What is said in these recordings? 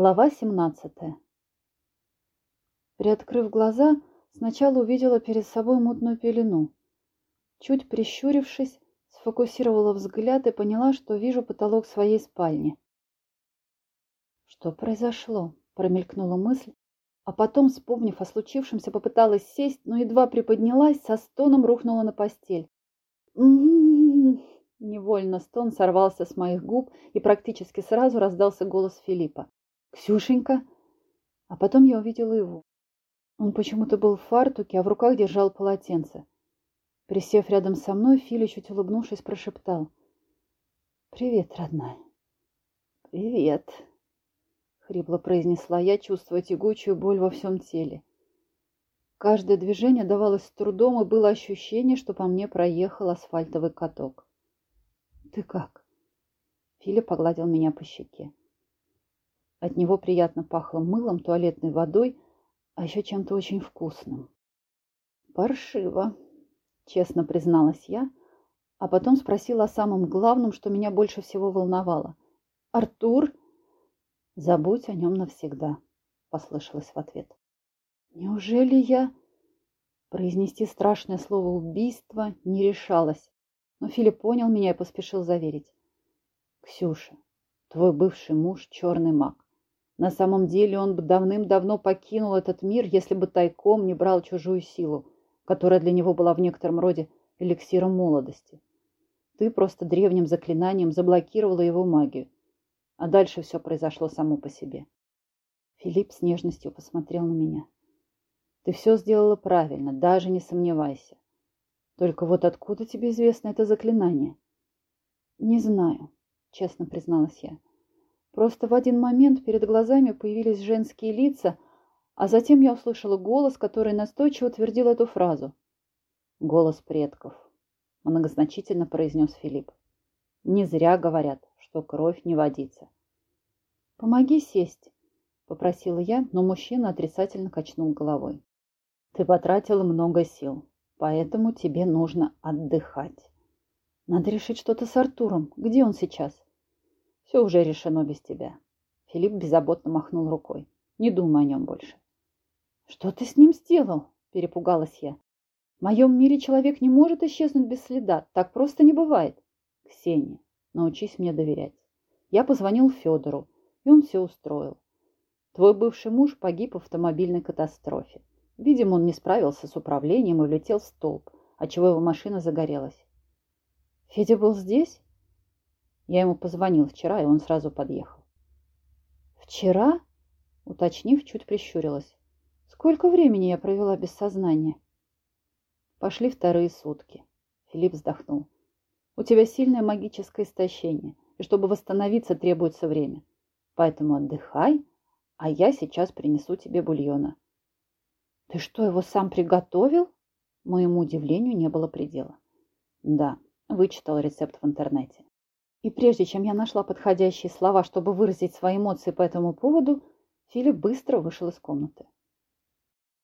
Глава 17. Приоткрыв глаза, сначала увидела перед собой мутную пелену. Чуть прищурившись, сфокусировала взгляд и поняла, что вижу потолок своей спальни. Что произошло? Промелькнула мысль, а потом, вспомнив о случившемся, попыталась сесть, но едва приподнялась, со стоном рухнула на постель. Невольно стон сорвался с моих губ, и практически сразу раздался голос Филиппа. «Ксюшенька!» А потом я увидела его. Он почему-то был в фартуке, а в руках держал полотенце. Присев рядом со мной, Филя, чуть улыбнувшись, прошептал. «Привет, родная». «Привет», — хрипло произнесла я, чувствуя тягучую боль во всем теле. Каждое движение давалось с трудом, и было ощущение, что по мне проехал асфальтовый каток. «Ты как?» Филя погладил меня по щеке. От него приятно пахло мылом, туалетной водой, а еще чем-то очень вкусным. «Паршиво», — честно призналась я, а потом спросила о самом главном, что меня больше всего волновало. «Артур?» «Забудь о нем навсегда», — послышалось в ответ. «Неужели я...» Произнести страшное слово «убийство» не решалась, но Филипп понял меня и поспешил заверить. «Ксюша, твой бывший муж — черный маг. На самом деле он бы давным-давно покинул этот мир, если бы тайком не брал чужую силу, которая для него была в некотором роде эликсиром молодости. Ты просто древним заклинанием заблокировала его магию. А дальше все произошло само по себе. Филипп с нежностью посмотрел на меня. Ты все сделала правильно, даже не сомневайся. Только вот откуда тебе известно это заклинание? Не знаю, честно призналась я. Просто в один момент перед глазами появились женские лица, а затем я услышала голос, который настойчиво твердил эту фразу. «Голос предков», — многозначительно произнес Филипп. «Не зря говорят, что кровь не водится». «Помоги сесть», — попросила я, но мужчина отрицательно качнул головой. «Ты потратила много сил, поэтому тебе нужно отдыхать. Надо решить что-то с Артуром. Где он сейчас?» Все уже решено без тебя. Филипп беззаботно махнул рукой. Не думай о нем больше. Что ты с ним сделал? Перепугалась я. В моем мире человек не может исчезнуть без следа. Так просто не бывает. Ксения, научись мне доверять. Я позвонил Федору, и он все устроил. Твой бывший муж погиб в автомобильной катастрофе. Видимо, он не справился с управлением и влетел в столб, отчего его машина загорелась. Федя был здесь? Я ему позвонил вчера, и он сразу подъехал. Вчера? Уточнив, чуть прищурилась. Сколько времени я провела без сознания? Пошли вторые сутки. Филипп вздохнул. У тебя сильное магическое истощение, и чтобы восстановиться, требуется время. Поэтому отдыхай, а я сейчас принесу тебе бульона. Ты что, его сам приготовил? Моему удивлению не было предела. Да, вычитал рецепт в интернете. И прежде чем я нашла подходящие слова, чтобы выразить свои эмоции по этому поводу, Филипп быстро вышел из комнаты.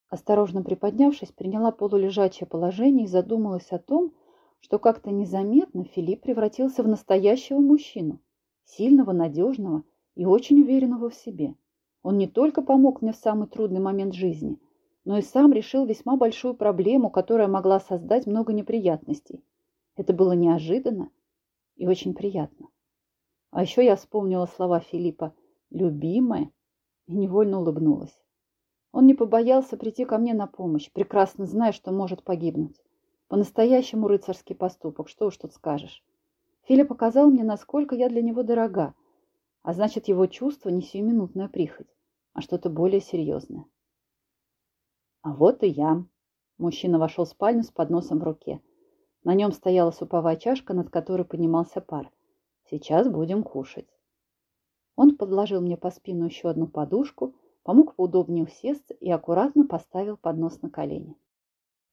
Осторожно приподнявшись, приняла полулежачее положение и задумалась о том, что как-то незаметно Филипп превратился в настоящего мужчину, сильного, надежного и очень уверенного в себе. Он не только помог мне в самый трудный момент жизни, но и сам решил весьма большую проблему, которая могла создать много неприятностей. Это было неожиданно и очень приятно. А еще я вспомнила слова Филиппа «любимая» и невольно улыбнулась. Он не побоялся прийти ко мне на помощь, прекрасно зная, что может погибнуть. По-настоящему рыцарский поступок, что уж тут скажешь. Филипп показал мне, насколько я для него дорога, а значит, его чувство не сиюминутная прихоть, а что-то более серьезное. А вот и я. Мужчина вошел в спальню с подносом в руке. На нем стояла суповая чашка, над которой поднимался пар. Сейчас будем кушать. Он подложил мне по спину еще одну подушку, помог поудобнее усесться и аккуратно поставил поднос на колени.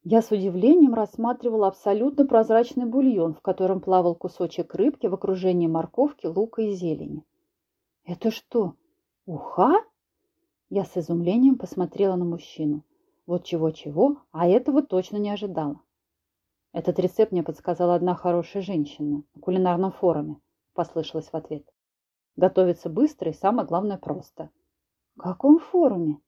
Я с удивлением рассматривала абсолютно прозрачный бульон, в котором плавал кусочек рыбки в окружении морковки, лука и зелени. «Это что, уха?» Я с изумлением посмотрела на мужчину. Вот чего-чего, а этого точно не ожидала. Этот рецепт мне подсказала одна хорошая женщина на кулинарном форуме, послышалось в ответ. Готовится быстро и, самое главное, просто. В каком форуме?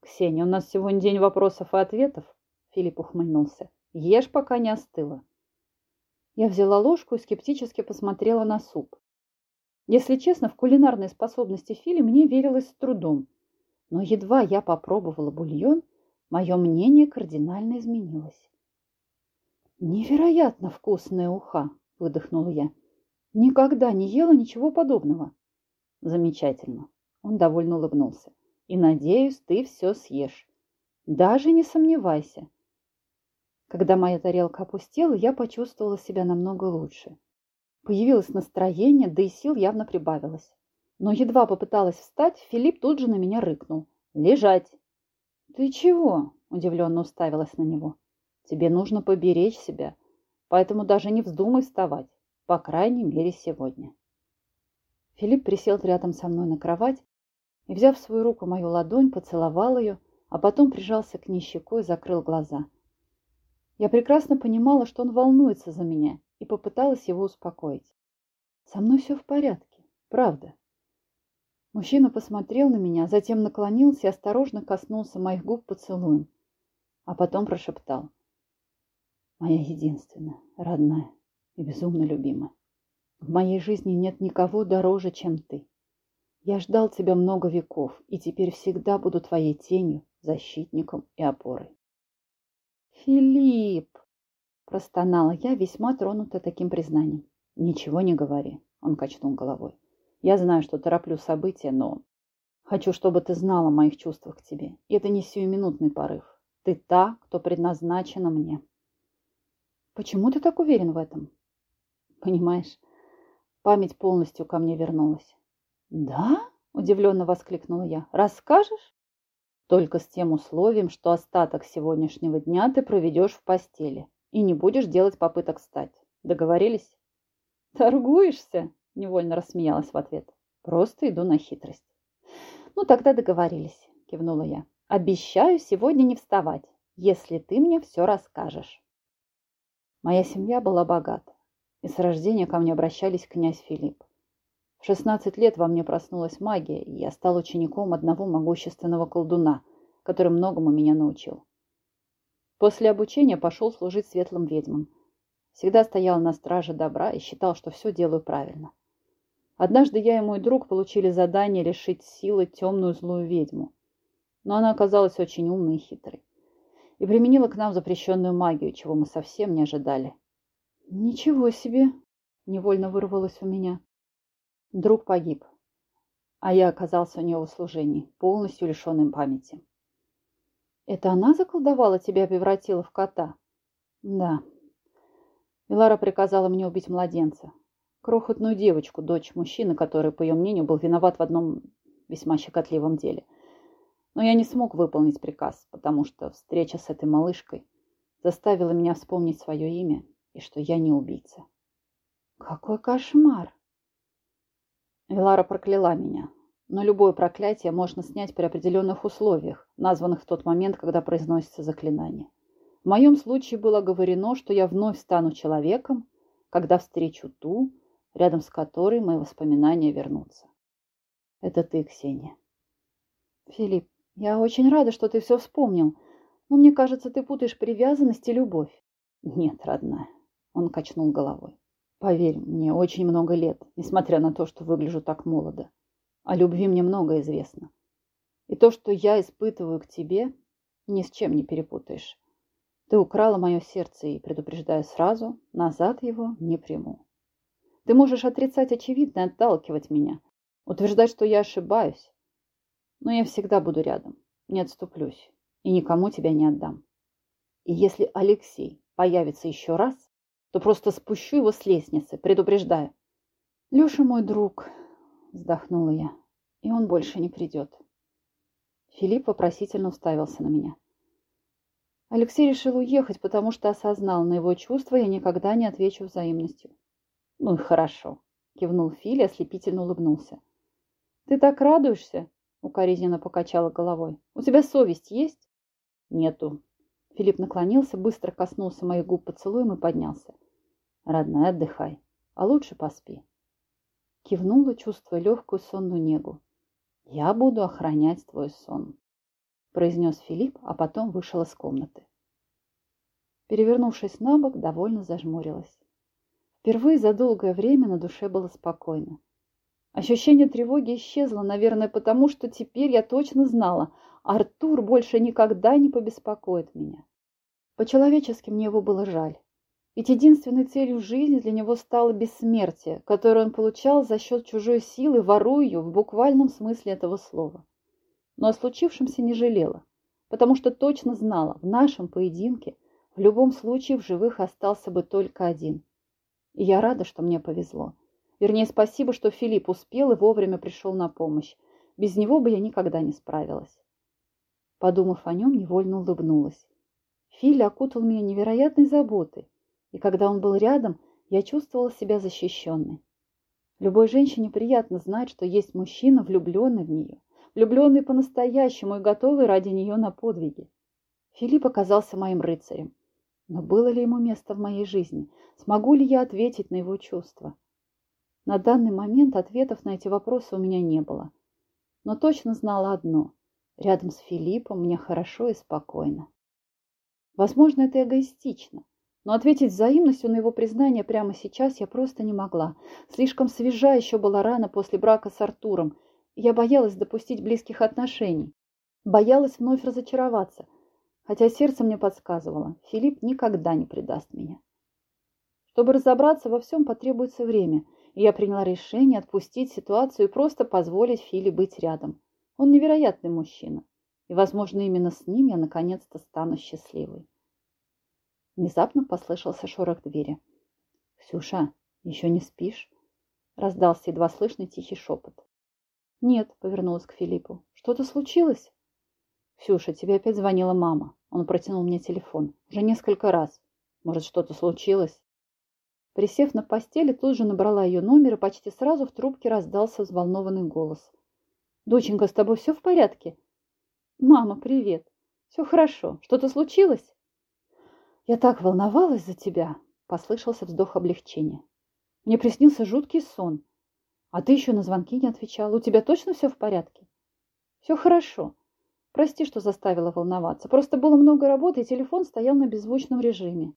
Ксения, у нас сегодня день вопросов и ответов. Филипп ухмыльнулся. Ешь, пока не остыла. Я взяла ложку и скептически посмотрела на суп. Если честно, в кулинарные способности Фили мне верилось с трудом. Но едва я попробовала бульон, мое мнение кардинально изменилось. «Невероятно вкусная уха!» – выдохнула я. «Никогда не ела ничего подобного». «Замечательно!» – он довольно улыбнулся. «И надеюсь, ты все съешь. Даже не сомневайся. Когда моя тарелка опустела, я почувствовала себя намного лучше. Появилось настроение, да и сил явно прибавилось. Но едва попыталась встать, Филипп тут же на меня рыкнул. «Лежать!» «Ты чего?» – удивленно уставилась на него. «Тебе нужно поберечь себя, поэтому даже не вздумай вставать, по крайней мере сегодня». Филипп присел рядом со мной на кровать и, взяв свою руку мою ладонь, поцеловал ее, а потом прижался к ней щекой и закрыл глаза – я прекрасно понимала, что он волнуется за меня, и попыталась его успокоить. Со мной все в порядке, правда. Мужчина посмотрел на меня, затем наклонился и осторожно коснулся моих губ поцелуем, а потом прошептал. Моя единственная, родная и безумно любимая. В моей жизни нет никого дороже, чем ты. Я ждал тебя много веков, и теперь всегда буду твоей тенью, защитником и опорой. «Филипп!» – простонала я, весьма тронута таким признанием. «Ничего не говори», – он качнул головой. «Я знаю, что тороплю события, но хочу, чтобы ты знала о моих чувствах к тебе. И это не сиюминутный порыв. Ты та, кто предназначена мне». «Почему ты так уверен в этом?» «Понимаешь, память полностью ко мне вернулась». «Да?» – удивленно воскликнула я. «Расскажешь?» Только с тем условием, что остаток сегодняшнего дня ты проведешь в постели и не будешь делать попыток встать. Договорились? Торгуешься? Невольно рассмеялась в ответ. Просто иду на хитрость. Ну, тогда договорились, кивнула я. Обещаю сегодня не вставать, если ты мне все расскажешь. Моя семья была богата, и с рождения ко мне обращались князь Филипп. В 16 лет во мне проснулась магия, и я стал учеником одного могущественного колдуна, который многому меня научил. После обучения пошел служить светлым ведьмам. Всегда стоял на страже добра и считал, что все делаю правильно. Однажды я и мой друг получили задание лишить силы темную злую ведьму. Но она оказалась очень умной и хитрой. И применила к нам запрещенную магию, чего мы совсем не ожидали. «Ничего себе!» – невольно вырвалось у меня. Друг погиб, а я оказался у него в служении, полностью лишенным памяти. Это она заколдовала тебя, превратила в кота? Да. Илара приказала мне убить младенца. Крохотную девочку, дочь мужчины, который, по ее мнению, был виноват в одном весьма щекотливом деле. Но я не смог выполнить приказ, потому что встреча с этой малышкой заставила меня вспомнить свое имя и что я не убийца. Какой кошмар! Вилара прокляла меня. Но любое проклятие можно снять при определенных условиях, названных в тот момент, когда произносится заклинание. В моем случае было говорено, что я вновь стану человеком, когда встречу ту, рядом с которой мои воспоминания вернутся. Это ты, Ксения. Филипп, я очень рада, что ты все вспомнил, но мне кажется, ты путаешь привязанность и любовь. Нет, родная, он качнул головой. Поверь, мне очень много лет, несмотря на то, что выгляжу так молодо. О любви мне много известно. И то, что я испытываю к тебе, ни с чем не перепутаешь. Ты украла мое сердце и, предупреждаю сразу, назад его не приму. Ты можешь отрицать очевидное, отталкивать меня, утверждать, что я ошибаюсь. Но я всегда буду рядом, не отступлюсь и никому тебя не отдам. И если Алексей появится еще раз, то просто спущу его с лестницы, предупреждаю. Леша мой друг, вздохнула я, и он больше не придет. Филипп вопросительно уставился на меня. Алексей решил уехать, потому что осознал, на его чувства я никогда не отвечу взаимностью. Ну и хорошо, кивнул Фили, ослепительно улыбнулся. Ты так радуешься? Укоризненно покачала головой. У тебя совесть есть? Нету. Филипп наклонился, быстро коснулся моих губ поцелуем и поднялся. Родная, отдыхай, а лучше поспи. Кивнула, чувствуя легкую сонную негу. «Я буду охранять твой сон», – произнес Филипп, а потом вышел из комнаты. Перевернувшись на бок, довольно зажмурилась. Впервые за долгое время на душе было спокойно. Ощущение тревоги исчезло, наверное, потому что теперь я точно знала, Артур больше никогда не побеспокоит меня. По-человечески мне его было жаль. Ведь единственной целью жизни для него стало бессмертие, которое он получал за счет чужой силы, воруя ее в буквальном смысле этого слова. Но о случившемся не жалела, потому что точно знала, в нашем поединке в любом случае в живых остался бы только один. И я рада, что мне повезло. Вернее, спасибо, что Филипп успел и вовремя пришел на помощь. Без него бы я никогда не справилась. Подумав о нем, невольно улыбнулась. Филь окутал меня невероятной заботой, и когда он был рядом, я чувствовала себя защищенной. Любой женщине приятно знать, что есть мужчина, влюбленный в нее, влюбленный по-настоящему и готовый ради нее на подвиги. Филипп оказался моим рыцарем. Но было ли ему место в моей жизни? Смогу ли я ответить на его чувства? На данный момент ответов на эти вопросы у меня не было. Но точно знала одно. Рядом с Филиппом мне хорошо и спокойно. Возможно, это эгоистично, но ответить взаимностью на его признание прямо сейчас я просто не могла. Слишком свежа еще была рана после брака с Артуром. Я боялась допустить близких отношений. Боялась вновь разочароваться. Хотя сердце мне подсказывало, Филипп никогда не предаст меня. Чтобы разобраться во всем, потребуется время – я приняла решение отпустить ситуацию и просто позволить Филе быть рядом. Он невероятный мужчина, и, возможно, именно с ним я наконец-то стану счастливой. Внезапно послышался шорох двери. «Ксюша, еще не спишь?» Раздался едва слышный тихий шепот. «Нет», — повернулась к Филиппу. «Что-то случилось?» «Ксюша, тебе опять звонила мама». Он протянул мне телефон. «Уже несколько раз. Может, что-то случилось?» Присев на постели, тут же набрала ее номер, и почти сразу в трубке раздался взволнованный голос. «Доченька, с тобой все в порядке?» «Мама, привет. Все хорошо. Что-то случилось?» «Я так волновалась за тебя», — послышался вздох облегчения. «Мне приснился жуткий сон. А ты еще на звонки не отвечала. У тебя точно все в порядке?» «Все хорошо. Прости, что заставила волноваться. Просто было много работы, и телефон стоял на беззвучном режиме.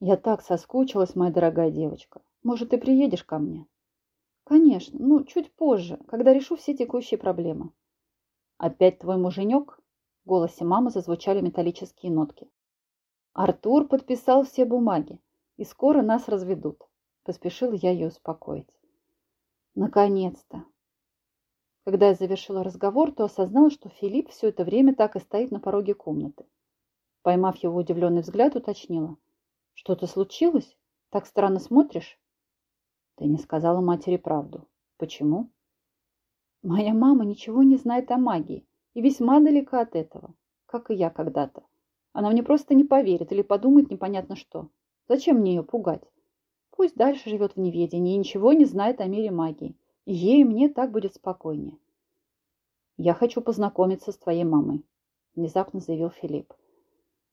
Я так соскучилась, моя дорогая девочка. Может, ты приедешь ко мне? Конечно, ну, чуть позже, когда решу все текущие проблемы. Опять твой муженек? В голосе мамы зазвучали металлические нотки. Артур подписал все бумаги, и скоро нас разведут. Поспешил я ее успокоить. Наконец-то. Когда я завершила разговор, то осознала, что Филипп все это время так и стоит на пороге комнаты. Поймав его удивленный взгляд, уточнила. Что-то случилось? Так странно смотришь? Ты не сказала матери правду. Почему? Моя мама ничего не знает о магии и весьма далека от этого, как и я когда-то. Она мне просто не поверит или подумает непонятно что. Зачем мне ее пугать? Пусть дальше живет в неведении и ничего не знает о мире магии. И ей и мне так будет спокойнее. Я хочу познакомиться с твоей мамой, внезапно заявил Филипп.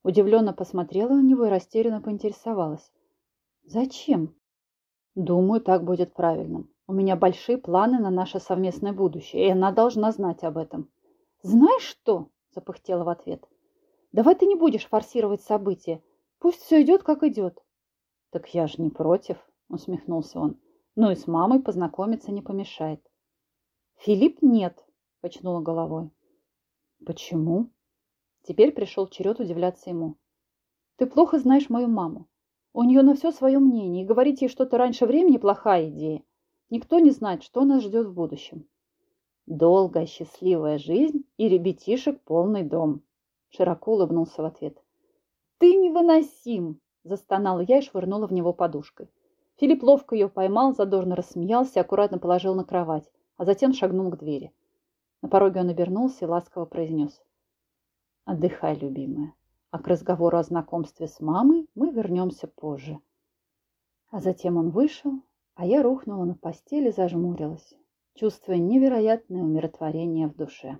Удивленно посмотрела на него и растерянно поинтересовалась. «Зачем?» «Думаю, так будет правильным. У меня большие планы на наше совместное будущее, и она должна знать об этом». «Знаешь что?» – запыхтела в ответ. «Давай ты не будешь форсировать события. Пусть все идет, как идет». «Так я же не против», – усмехнулся он. «Ну и с мамой познакомиться не помешает». «Филипп нет», – качнула головой. «Почему?» Теперь пришел черед удивляться ему. «Ты плохо знаешь мою маму. У нее на все свое мнение, и говорить ей что-то раньше времени – плохая идея. Никто не знает, что нас ждет в будущем». «Долгая, счастливая жизнь и ребятишек полный дом», – широко улыбнулся в ответ. «Ты невыносим!» – застонала я и швырнула в него подушкой. Филипп ловко ее поймал, задорно рассмеялся и аккуратно положил на кровать, а затем шагнул к двери. На пороге он обернулся и ласково произнес – Отдыхай, любимая. А к разговору о знакомстве с мамой мы вернемся позже. А затем он вышел, а я рухнула на постели и зажмурилась, чувствуя невероятное умиротворение в душе.